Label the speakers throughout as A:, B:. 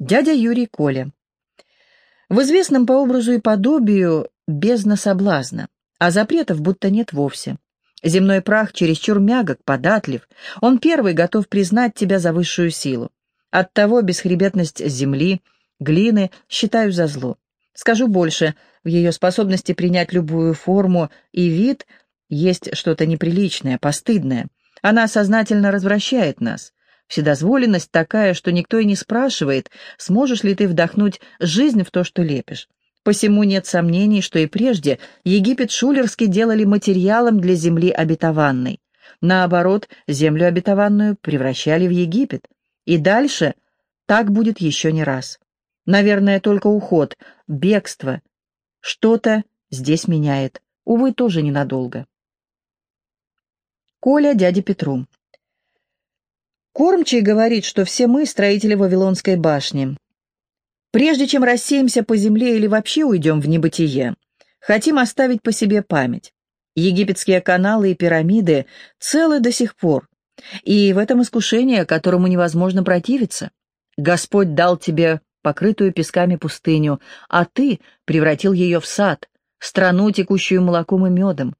A: Дядя Юрий Коля. В известном по образу и подобию бездна соблазна, а запретов будто нет вовсе. Земной прах чересчур мягок, податлив, он первый готов признать тебя за высшую силу. Оттого бесхребетность земли, глины считаю за зло. Скажу больше, в ее способности принять любую форму и вид есть что-то неприличное, постыдное. Она сознательно развращает нас. Вседозволенность такая, что никто и не спрашивает, сможешь ли ты вдохнуть жизнь в то, что лепишь. Посему нет сомнений, что и прежде Египет шулерски делали материалом для земли обетованной. Наоборот, землю обетованную превращали в Египет. И дальше так будет еще не раз. Наверное, только уход, бегство. Что-то здесь меняет. Увы, тоже ненадолго. Коля дяде Петру. Кормчий говорит, что все мы строители Вавилонской башни. Прежде чем рассеемся по земле или вообще уйдем в небытие, хотим оставить по себе память. Египетские каналы и пирамиды целы до сих пор, и в этом искушение, которому невозможно противиться. Господь дал тебе покрытую песками пустыню, а ты превратил ее в сад, страну, текущую молоком и медом.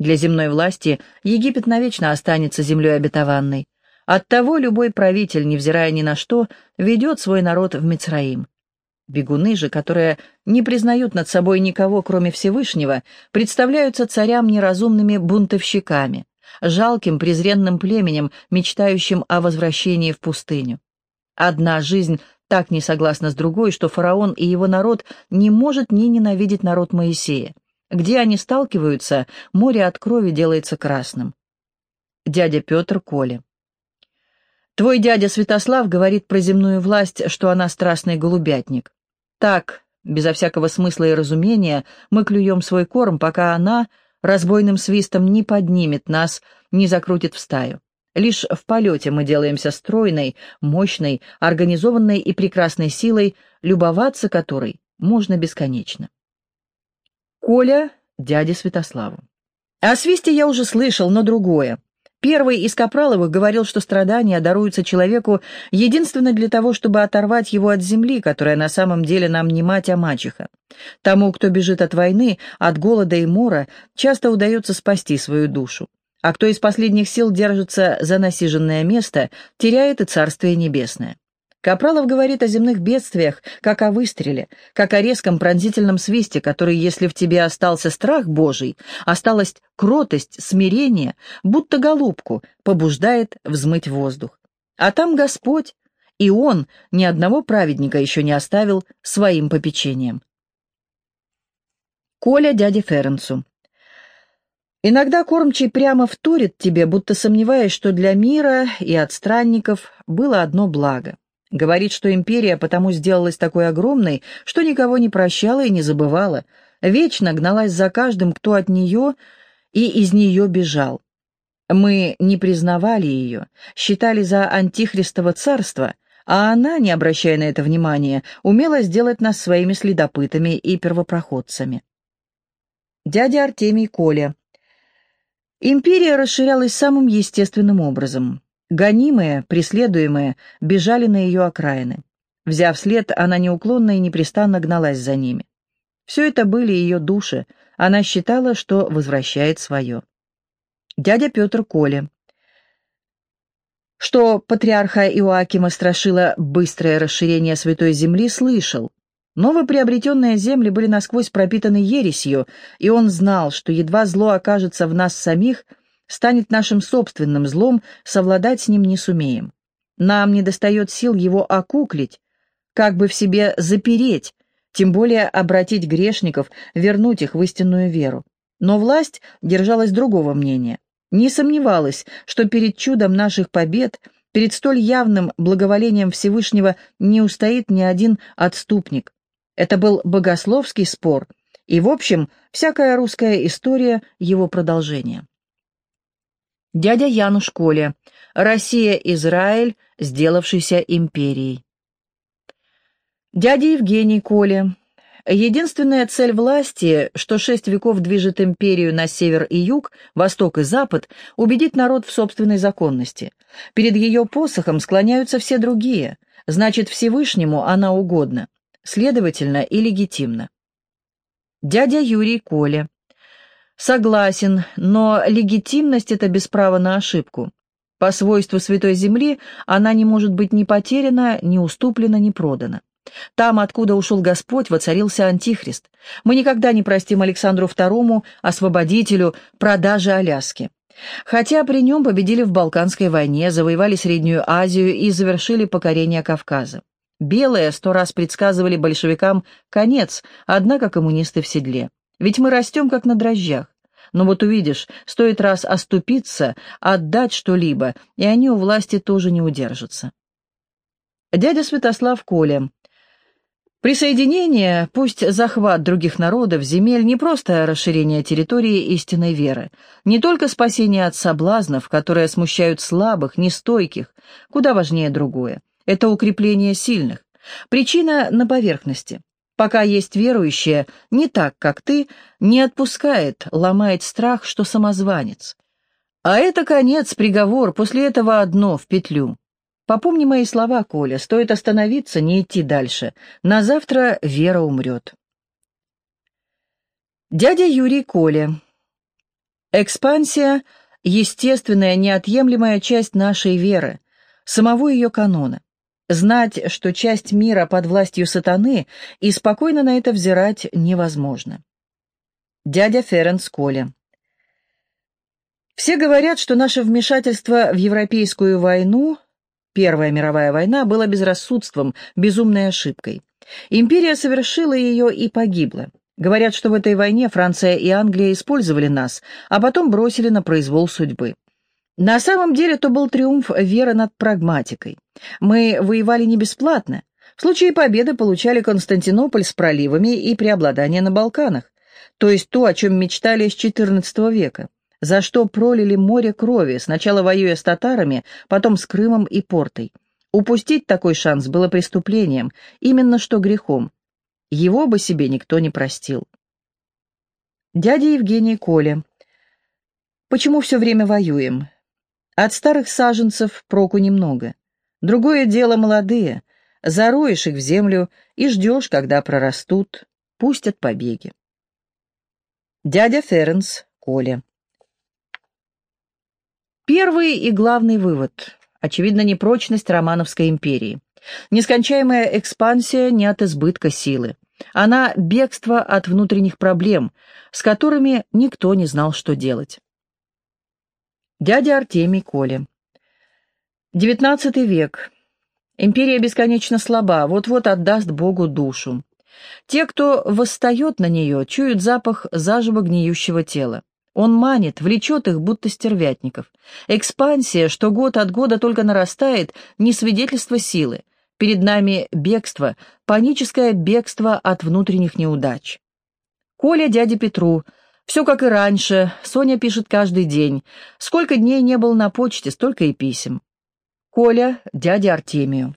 A: Для земной власти Египет навечно останется землей обетованной. Оттого любой правитель, невзирая ни на что, ведет свой народ в Мицраим. Бегуны же, которые не признают над собой никого, кроме Всевышнего, представляются царям неразумными бунтовщиками, жалким презренным племенем, мечтающим о возвращении в пустыню. Одна жизнь так не согласна с другой, что фараон и его народ не может не ненавидеть народ Моисея. Где они сталкиваются, море от крови делается красным. Дядя Петр Коля. Твой дядя Святослав говорит про земную власть, что она страстный голубятник. Так, безо всякого смысла и разумения, мы клюем свой корм, пока она разбойным свистом не поднимет нас, не закрутит в стаю. Лишь в полете мы делаемся стройной, мощной, организованной и прекрасной силой, любоваться которой можно бесконечно. Коля дяде Святославу. О свисте я уже слышал, но другое. Первый из Капраловых говорил, что страдания даруются человеку единственно для того, чтобы оторвать его от земли, которая на самом деле нам не мать, а мачеха. Тому, кто бежит от войны, от голода и мора, часто удается спасти свою душу. А кто из последних сил держится за насиженное место, теряет и Царствие Небесное. Капралов говорит о земных бедствиях, как о выстреле, как о резком пронзительном свисте, который, если в тебе остался страх Божий, осталась кротость, смирение, будто голубку, побуждает взмыть воздух. А там Господь, и Он ни одного праведника еще не оставил своим попечением. Коля дяде Ференцу. Иногда кормчий прямо вторит тебе, будто сомневаясь, что для мира и отстранников было одно благо — Говорит, что империя потому сделалась такой огромной, что никого не прощала и не забывала, вечно гналась за каждым, кто от нее и из нее бежал. Мы не признавали ее, считали за антихристово царство, а она, не обращая на это внимания, умела сделать нас своими следопытами и первопроходцами. Дядя Артемий Коля. Империя расширялась самым естественным образом. Гонимые, преследуемые, бежали на ее окраины. Взяв след, она неуклонно и непрестанно гналась за ними. Все это были ее души, она считала, что возвращает свое. Дядя Петр Коля. Что патриарха Иоакима страшило быстрое расширение Святой Земли, слышал. Новоприобретенные земли были насквозь пропитаны ересью, и он знал, что едва зло окажется в нас самих — станет нашим собственным злом, совладать с ним не сумеем. Нам недостает сил его окуклить, как бы в себе запереть, тем более обратить грешников, вернуть их в истинную веру. Но власть держалась другого мнения. Не сомневалась, что перед чудом наших побед, перед столь явным благоволением Всевышнего не устоит ни один отступник. Это был богословский спор, и, в общем, всякая русская история — его продолжение. Дядя Януш Коля. Россия-Израиль, сделавшийся империей. Дядя Евгений Коля. Единственная цель власти, что шесть веков движет империю на север и юг, восток и запад, убедить народ в собственной законности. Перед ее посохом склоняются все другие. Значит, Всевышнему она угодна, следовательно, и легитимна. Дядя Юрий Коля. Согласен, но легитимность — это без права на ошибку. По свойству Святой Земли она не может быть ни потеряна, ни уступлена, ни продана. Там, откуда ушел Господь, воцарился Антихрист. Мы никогда не простим Александру II, освободителю, продажи Аляски. Хотя при нем победили в Балканской войне, завоевали Среднюю Азию и завершили покорение Кавказа. Белые сто раз предсказывали большевикам конец, однако коммунисты в седле. Ведь мы растем, как на дрожжах. Но вот увидишь, стоит раз оступиться, отдать что-либо, и они у власти тоже не удержатся. Дядя Святослав Коля. Присоединение, пусть захват других народов, земель, не просто расширение территории истинной веры, не только спасение от соблазнов, которые смущают слабых, нестойких, куда важнее другое. Это укрепление сильных. Причина на поверхности. Пока есть верующие, не так, как ты, не отпускает, ломает страх, что самозванец. А это конец, приговор, после этого одно, в петлю. Попомни мои слова, Коля, стоит остановиться, не идти дальше. На завтра Вера умрет. Дядя Юрий Коля. Экспансия — естественная, неотъемлемая часть нашей веры, самого ее канона. Знать, что часть мира под властью сатаны, и спокойно на это взирать невозможно. Дядя Ференс Коля. Все говорят, что наше вмешательство в Европейскую войну Первая мировая война была безрассудством, безумной ошибкой. Империя совершила ее и погибла. Говорят, что в этой войне Франция и Англия использовали нас, а потом бросили на произвол судьбы. На самом деле то был триумф веры над прагматикой. Мы воевали не бесплатно. В случае победы получали Константинополь с проливами и преобладание на Балканах, то есть то, о чем мечтали с XIV века за что пролили море крови, сначала воюя с татарами, потом с Крымом и Портой. Упустить такой шанс было преступлением, именно что грехом. Его бы себе никто не простил. Дядя Евгений Коля. Почему все время воюем? От старых саженцев проку немного. Другое дело молодые. Зароешь их в землю и ждешь, когда прорастут, пустят побеги. Дядя Ференс Коля. Первый и главный вывод. Очевидно, непрочность Романовской империи. Нескончаемая экспансия не от избытка силы. Она бегство от внутренних проблем, с которыми никто не знал, что делать. Дядя Артемий Коля. Девятнадцатый век. Империя бесконечно слаба, вот-вот отдаст Богу душу. Те, кто восстает на нее, чуют запах заживо гниющего тела. Он манит, влечет их, будто стервятников. Экспансия, что год от года только нарастает, не свидетельство силы. Перед нами бегство, паническое бегство от внутренних неудач. Коля дяде Петру. Все как и раньше. Соня пишет каждый день. Сколько дней не был на почте, столько и писем. Коля дяде Артемию.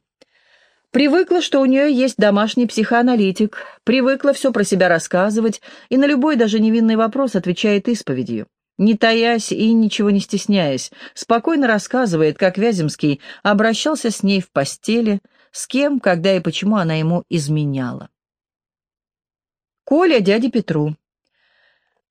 A: Привыкла, что у нее есть домашний психоаналитик, привыкла все про себя рассказывать и на любой даже невинный вопрос отвечает исповедью. Не таясь и ничего не стесняясь, спокойно рассказывает, как Вяземский обращался с ней в постели, с кем, когда и почему она ему изменяла. Коля дяде Петру.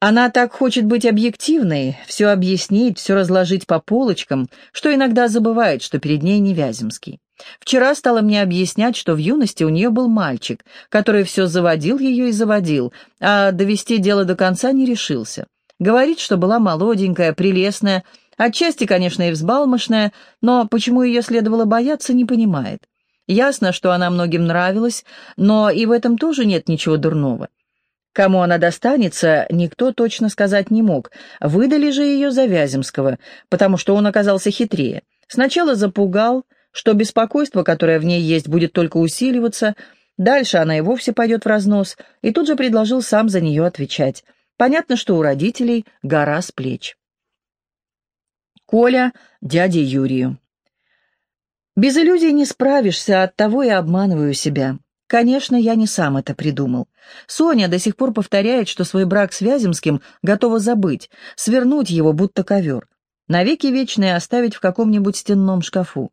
A: Она так хочет быть объективной, все объяснить, все разложить по полочкам, что иногда забывает, что перед ней не Вяземский. Вчера стала мне объяснять, что в юности у нее был мальчик, который все заводил ее и заводил, а довести дело до конца не решился. Говорит, что была молоденькая, прелестная, отчасти, конечно, и взбалмошная, но почему ее следовало бояться, не понимает. Ясно, что она многим нравилась, но и в этом тоже нет ничего дурного. Кому она достанется, никто точно сказать не мог. Выдали же ее за Вяземского, потому что он оказался хитрее. Сначала запугал, что беспокойство, которое в ней есть, будет только усиливаться, дальше она и вовсе пойдет в разнос, и тут же предложил сам за нее отвечать. Понятно, что у родителей гора с плеч. Коля дяде Юрию. Без иллюзий не справишься, оттого и обманываю себя. Конечно, я не сам это придумал. Соня до сих пор повторяет, что свой брак с Вяземским готова забыть, свернуть его, будто ковер, навеки вечные оставить в каком-нибудь стенном шкафу.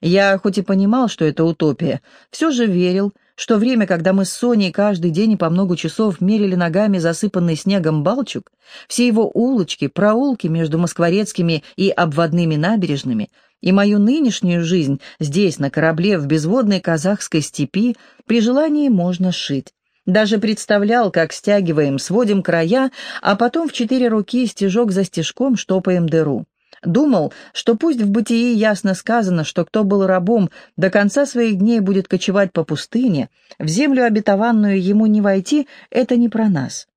A: Я хоть и понимал, что это утопия, все же верил, что время, когда мы с Соней каждый день и по много часов мерили ногами засыпанный снегом Балчук, все его улочки, проулки между москворецкими и обводными набережными, и мою нынешнюю жизнь здесь, на корабле в безводной казахской степи, при желании можно шить. Даже представлял, как стягиваем, сводим края, а потом в четыре руки стежок за стежком штопаем дыру. Думал, что пусть в бытии ясно сказано, что кто был рабом, до конца своих дней будет кочевать по пустыне, в землю обетованную ему не войти, это не про нас.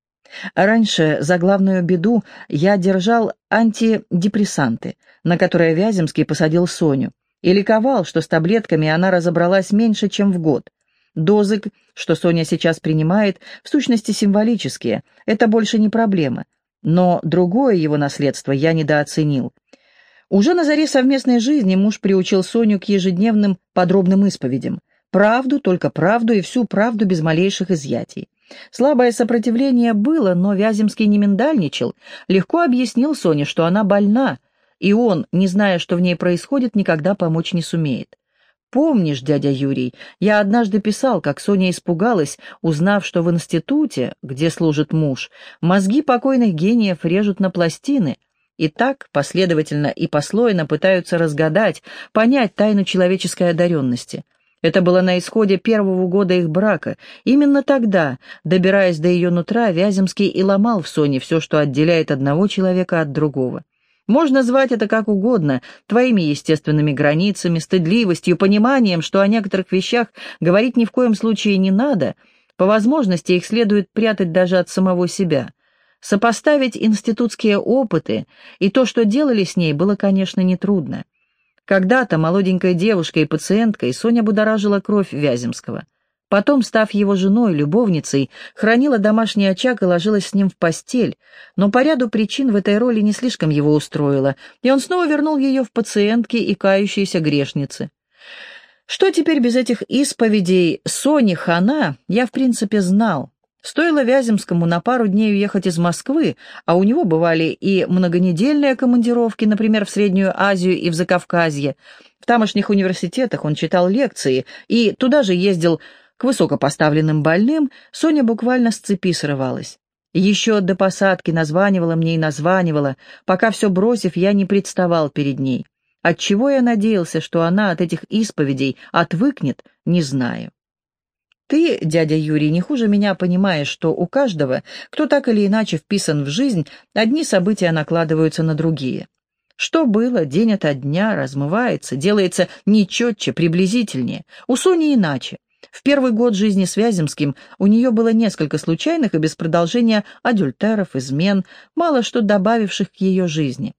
A: Раньше за главную беду я держал антидепрессанты, на которые Вяземский посадил Соню, и ликовал, что с таблетками она разобралась меньше, чем в год. Дозы, что Соня сейчас принимает, в сущности символические, это больше не проблема. Но другое его наследство я недооценил. Уже на заре совместной жизни муж приучил Соню к ежедневным подробным исповедям. Правду, только правду и всю правду без малейших изъятий. Слабое сопротивление было, но Вяземский не миндальничал, легко объяснил Соне, что она больна, и он, не зная, что в ней происходит, никогда помочь не сумеет. «Помнишь, дядя Юрий, я однажды писал, как Соня испугалась, узнав, что в институте, где служит муж, мозги покойных гениев режут на пластины, и так последовательно и послойно пытаются разгадать, понять тайну человеческой одаренности. Это было на исходе первого года их брака. Именно тогда, добираясь до ее нутра, Вяземский и ломал в Соне все, что отделяет одного человека от другого. Можно звать это как угодно, твоими естественными границами, стыдливостью, пониманием, что о некоторых вещах говорить ни в коем случае не надо, по возможности их следует прятать даже от самого себя. Сопоставить институтские опыты и то, что делали с ней, было, конечно, нетрудно. Когда-то молоденькой девушкой и пациенткой Соня будоражила кровь Вяземского. Потом, став его женой, любовницей, хранила домашний очаг и ложилась с ним в постель, но по ряду причин в этой роли не слишком его устроило, и он снова вернул ее в пациентки и кающиеся грешницы. Что теперь без этих исповедей Сони Хана, я в принципе знал. Стоило Вяземскому на пару дней уехать из Москвы, а у него бывали и многонедельные командировки, например, в Среднюю Азию и в Закавказье. В тамошних университетах он читал лекции и туда же ездил к высокопоставленным больным, Соня буквально с цепи срывалась. Еще до посадки названивала мне и названивала, пока все бросив, я не представал перед ней. Отчего я надеялся, что она от этих исповедей отвыкнет, не знаю. Ты, дядя Юрий, не хуже меня понимаешь, что у каждого, кто так или иначе вписан в жизнь, одни события накладываются на другие. Что было, день ото дня размывается, делается нечетче, приблизительнее. У Сони иначе. В первый год жизни с Вяземским у нее было несколько случайных и без продолжения адюльтеров, измен, мало что добавивших к ее жизни.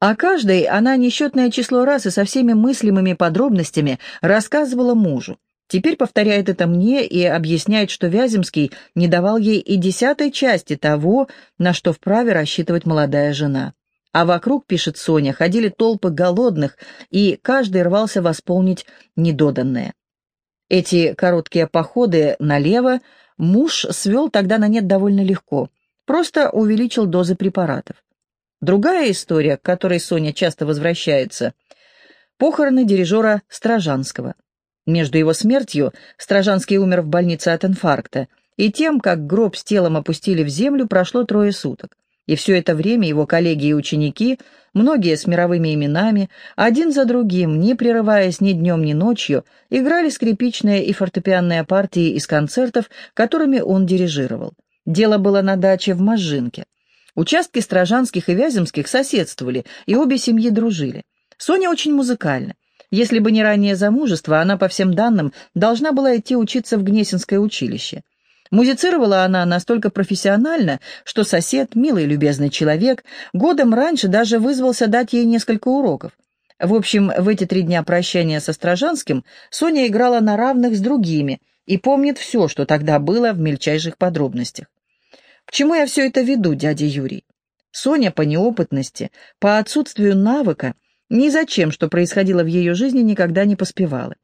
A: О каждой она несчетное число раз и со всеми мыслимыми подробностями рассказывала мужу. Теперь повторяет это мне и объясняет, что Вяземский не давал ей и десятой части того, на что вправе рассчитывать молодая жена. А вокруг, пишет Соня, ходили толпы голодных, и каждый рвался восполнить недоданное. Эти короткие походы налево муж свел тогда на нет довольно легко, просто увеличил дозы препаратов. Другая история, к которой Соня часто возвращается – похороны дирижера Стражанского – между его смертью Стражанский умер в больнице от инфаркта, и тем, как гроб с телом опустили в землю, прошло трое суток. И все это время его коллеги и ученики, многие с мировыми именами, один за другим, не прерываясь ни днем, ни ночью, играли скрипичные и фортепианные партии из концертов, которыми он дирижировал. Дело было на даче в Можжинке. Участки Стражанских и Вяземских соседствовали, и обе семьи дружили. Соня очень музыкальна. Если бы не раннее замужество, она, по всем данным, должна была идти учиться в Гнесинское училище. Музицировала она настолько профессионально, что сосед, милый любезный человек, годом раньше даже вызвался дать ей несколько уроков. В общем, в эти три дня прощания со Стражанским Соня играла на равных с другими и помнит все, что тогда было в мельчайших подробностях. К чему я все это веду, дядя Юрий? Соня по неопытности, по отсутствию навыка – ни зачем, что происходило в ее жизни, никогда не поспевала.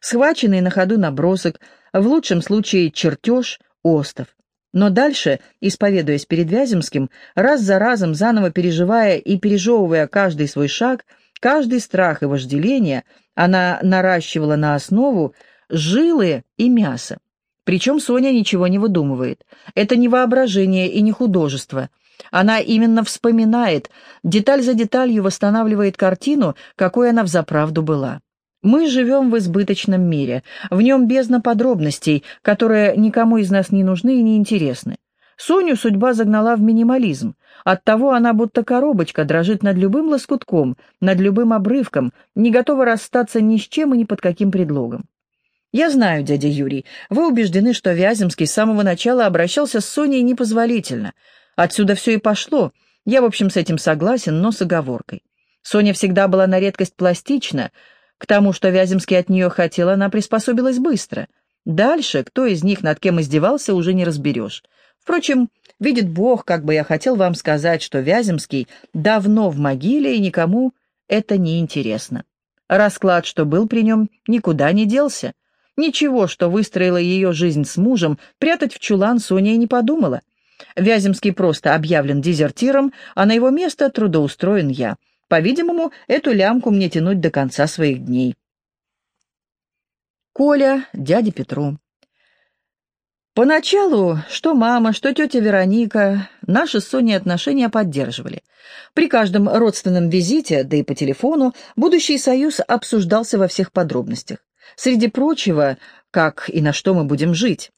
A: Схваченный на ходу набросок, в лучшем случае чертеж, остов. Но дальше, исповедуясь перед Вяземским, раз за разом заново переживая и пережевывая каждый свой шаг, каждый страх и вожделение, Она наращивала на основу жилы и мясо. Причем Соня ничего не выдумывает. Это не воображение и не художество. Она именно вспоминает, деталь за деталью восстанавливает картину, какой она взаправду была. Мы живем в избыточном мире, в нем бездна подробностей, которые никому из нас не нужны и не интересны. Соню судьба загнала в минимализм. Оттого она будто коробочка дрожит над любым лоскутком, над любым обрывком, не готова расстаться ни с чем и ни под каким предлогом. Я знаю, дядя Юрий, вы убеждены, что Вяземский с самого начала обращался с Соней непозволительно. Отсюда все и пошло. Я, в общем, с этим согласен, но с оговоркой. Соня всегда была на редкость пластична. К тому, что Вяземский от нее хотел, она приспособилась быстро. Дальше, кто из них над кем издевался, уже не разберешь. Впрочем, видит Бог, как бы я хотел вам сказать, что Вяземский давно в могиле, и никому это не интересно. Расклад, что был при нем, никуда не делся. Ничего, что выстроила ее жизнь с мужем, прятать в чулан Соня и не подумала. Вяземский просто объявлен дезертиром, а на его место трудоустроен я. По-видимому, эту лямку мне тянуть до конца своих дней. Коля, дяде Петру. Поначалу что мама, что тетя Вероника наши с Соней отношения поддерживали. При каждом родственном визите, да и по телефону, будущий союз обсуждался во всех подробностях. Среди прочего, как и на что мы будем жить.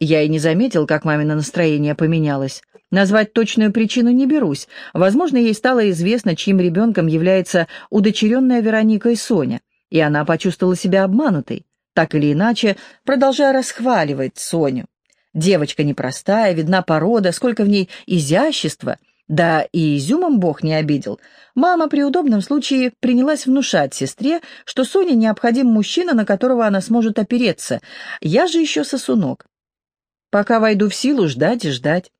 A: Я и не заметил, как мамино настроение поменялось. Назвать точную причину не берусь. Возможно, ей стало известно, чьим ребенком является удочеренная и Соня, и она почувствовала себя обманутой так или иначе, продолжая расхваливать Соню. Девочка непростая, видна порода, сколько в ней изящества, да и изюмом Бог не обидел. Мама при удобном случае принялась внушать сестре, что Соне необходим мужчина, на которого она сможет опереться. Я же еще сосунок. Пока войду в силу, ждать и ждать.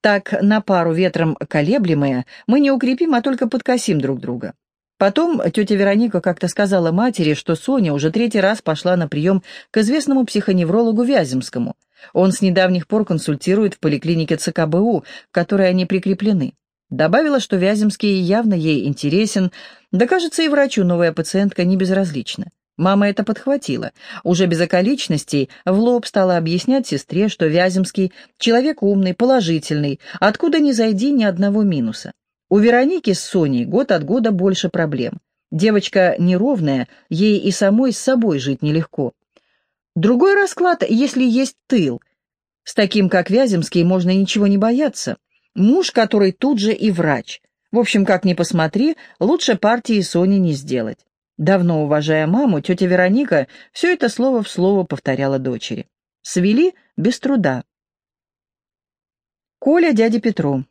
A: Так, на пару ветром колеблемые, мы не укрепим, а только подкосим друг друга. Потом тетя Вероника как-то сказала матери, что Соня уже третий раз пошла на прием к известному психоневрологу Вяземскому. Он с недавних пор консультирует в поликлинике ЦКБУ, к которой они прикреплены. Добавила, что Вяземский явно ей интересен, да, кажется, и врачу новая пациентка не безразлична. Мама это подхватила. Уже без околичностей в лоб стала объяснять сестре, что Вяземский — человек умный, положительный, откуда ни зайди ни одного минуса. У Вероники с Соней год от года больше проблем. Девочка неровная, ей и самой с собой жить нелегко. Другой расклад, если есть тыл. С таким, как Вяземский, можно ничего не бояться. Муж, который тут же и врач. В общем, как ни посмотри, лучше партии Сони не сделать. Давно уважая маму, тетя Вероника все это слово в слово повторяла дочери. Свели без труда. Коля дяде Петру.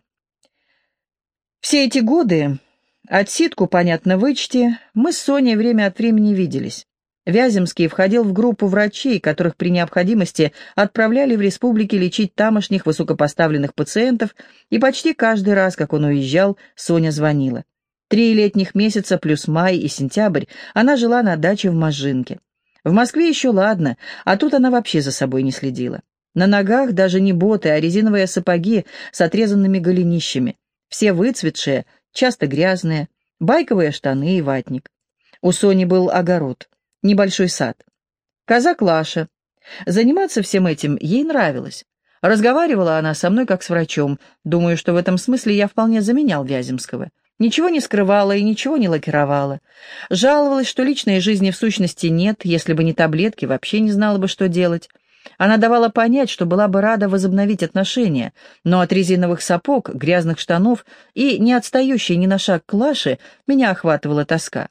A: Все эти годы, отсидку, понятно, вычти, мы с Соней время от времени виделись. Вяземский входил в группу врачей, которых при необходимости отправляли в республики лечить тамошних высокопоставленных пациентов, и почти каждый раз, как он уезжал, Соня звонила. Три летних месяца плюс май и сентябрь она жила на даче в Можинке. В Москве еще ладно, а тут она вообще за собой не следила. На ногах даже не боты, а резиновые сапоги с отрезанными голенищами все выцветшие, часто грязные, байковые штаны и ватник. У Сони был огород, небольшой сад. Коза Клаша. Заниматься всем этим ей нравилось. Разговаривала она со мной как с врачом. Думаю, что в этом смысле я вполне заменял Вяземского. Ничего не скрывала и ничего не лакировала. Жаловалась, что личной жизни в сущности нет, если бы не таблетки, вообще не знала бы, что делать. Она давала понять, что была бы рада возобновить отношения, но от резиновых сапог, грязных штанов и не отстающей ни на шаг клаши меня охватывала тоска.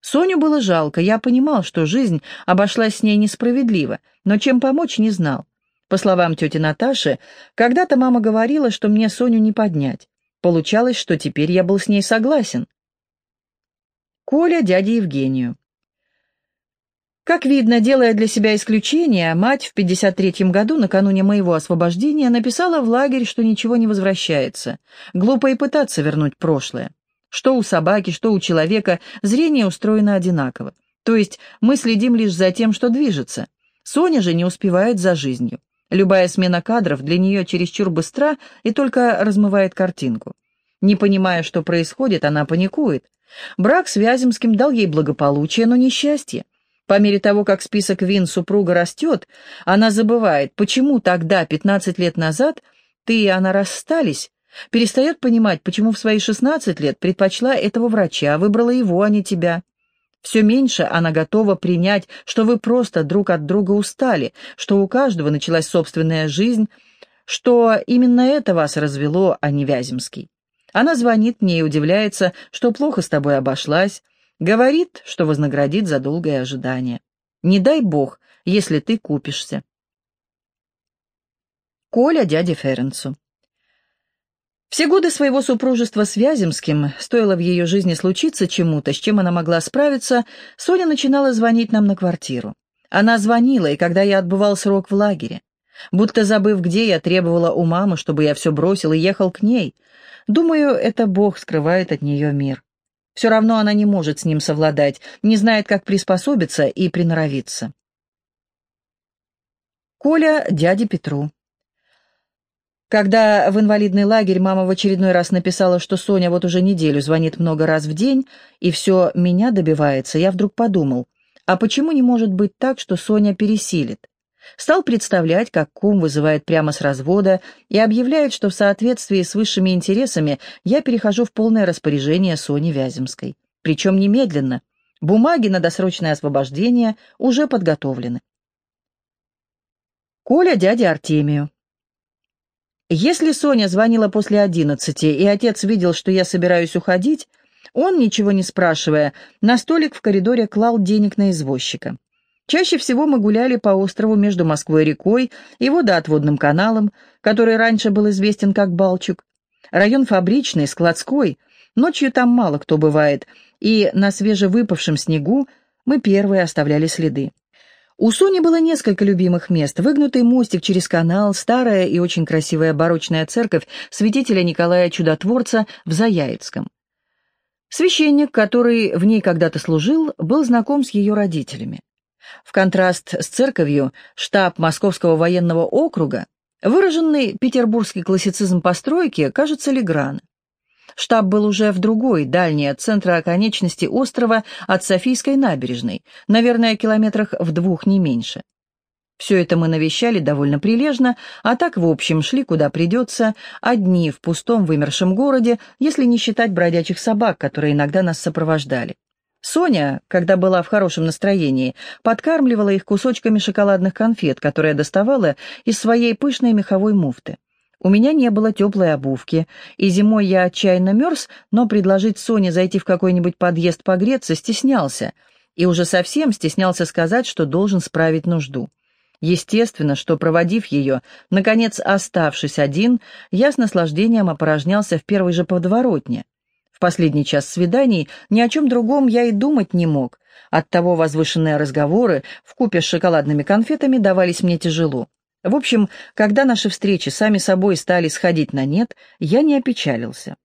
A: Соню было жалко, я понимал, что жизнь обошлась с ней несправедливо, но чем помочь не знал. По словам тети Наташи, когда-то мама говорила, что мне Соню не поднять. Получалось, что теперь я был с ней согласен. Коля дяде Евгению. Как видно, делая для себя исключение, мать в 53-м году, накануне моего освобождения, написала в лагерь, что ничего не возвращается. Глупо и пытаться вернуть прошлое. Что у собаки, что у человека, зрение устроено одинаково. То есть мы следим лишь за тем, что движется. Соня же не успевает за жизнью. Любая смена кадров для нее чересчур быстра и только размывает картинку. Не понимая, что происходит, она паникует. Брак с Вяземским дал ей благополучие, но несчастье. По мере того, как список вин супруга растет, она забывает, почему тогда, 15 лет назад, ты и она расстались, перестает понимать, почему в свои 16 лет предпочла этого врача, выбрала его, а не тебя. Все меньше она готова принять, что вы просто друг от друга устали, что у каждого началась собственная жизнь, что именно это вас развело, а не Вяземский. Она звонит мне и удивляется, что плохо с тобой обошлась, говорит, что вознаградит за долгое ожидание. Не дай бог, если ты купишься. Коля дяде Ференцу. Все годы своего супружества с Вяземским, стоило в ее жизни случиться чему-то, с чем она могла справиться, Соня начинала звонить нам на квартиру. Она звонила, и когда я отбывал срок в лагере. Будто забыв, где я требовала у мамы, чтобы я все бросил и ехал к ней. Думаю, это Бог скрывает от нее мир. Все равно она не может с ним совладать, не знает, как приспособиться и приноровиться. Коля дяде Петру. Когда в инвалидный лагерь мама в очередной раз написала, что Соня вот уже неделю звонит много раз в день, и все меня добивается, я вдруг подумал, а почему не может быть так, что Соня пересилит? Стал представлять, как кум вызывает прямо с развода и объявляет, что в соответствии с высшими интересами я перехожу в полное распоряжение Сони Вяземской. Причем немедленно. Бумаги на досрочное освобождение уже подготовлены. Коля дяде Артемию. Если Соня звонила после одиннадцати, и отец видел, что я собираюсь уходить, он, ничего не спрашивая, на столик в коридоре клал денег на извозчика. Чаще всего мы гуляли по острову между Москвой и рекой и водоотводным каналом, который раньше был известен как Балчук. Район фабричный, складской, ночью там мало кто бывает, и на свежевыпавшем снегу мы первые оставляли следы. У Сони было несколько любимых мест. Выгнутый мостик через канал, старая и очень красивая барочная церковь святителя Николая Чудотворца в Заяицком. Священник, который в ней когда-то служил, был знаком с ее родителями. В контраст с церковью штаб Московского военного округа, выраженный петербургский классицизм постройки, кажется, Легран. Штаб был уже в другой, дальней от центра оконечности острова от Софийской набережной, наверное, километрах в двух не меньше. Все это мы навещали довольно прилежно, а так, в общем, шли куда придется, одни в пустом вымершем городе, если не считать бродячих собак, которые иногда нас сопровождали. Соня, когда была в хорошем настроении, подкармливала их кусочками шоколадных конфет, которые доставала из своей пышной меховой муфты. У меня не было теплой обувки, и зимой я отчаянно мерз, но предложить Соне зайти в какой-нибудь подъезд погреться стеснялся, и уже совсем стеснялся сказать, что должен справить нужду. Естественно, что, проводив ее, наконец оставшись один, я с наслаждением опорожнялся в первой же подворотне. В последний час свиданий ни о чем другом я и думать не мог, оттого возвышенные разговоры в купе с шоколадными конфетами давались мне тяжело. В общем, когда наши встречи сами собой стали сходить на нет, я не опечалился.